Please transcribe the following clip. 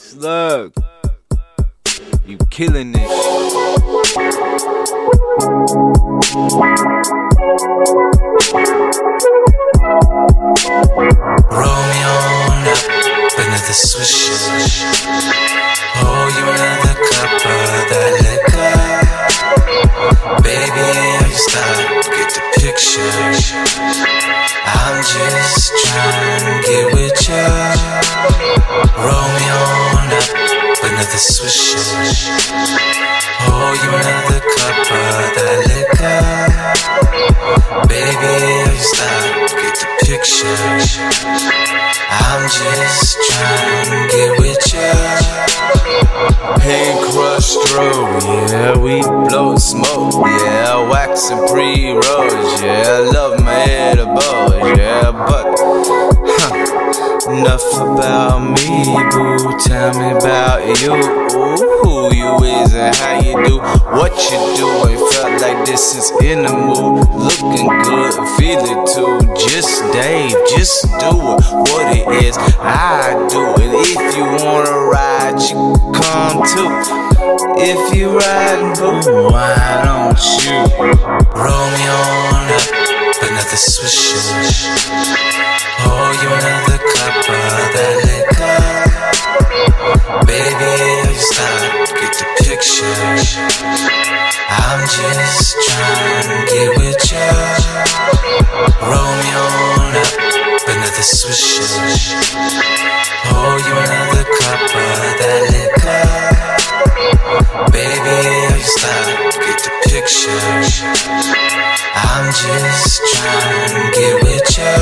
Slug. You killing this. Roll me on up, another swisher. Pour oh, you another cup of that liquor. Baby, are you start to get the picture? I'm just trying to get with ya. Roll me on up, another swisher. Pour oh, you another cup of that liquor. Baby, are you start to get the picture? I'm just trying to get with ya. Hand crush strobe, yeah, we blow smoke, yeah, wax and pre rolls, yeah, love enough about me, boo. Tell me about you, Ooh, who you is and how you do what you do. Ain't felt like this since in the mood, looking good, feel it too. Jus Dave, just do it, what it is, I do it. If you wanna ride, you come too. If you riding, boo, why don't you? Roll I'm just trying to get with ya. Roll me on up another swisher. Pour you another cup of that liquor. Baby, are you starting to get the picture? I'm just trying to get with ya.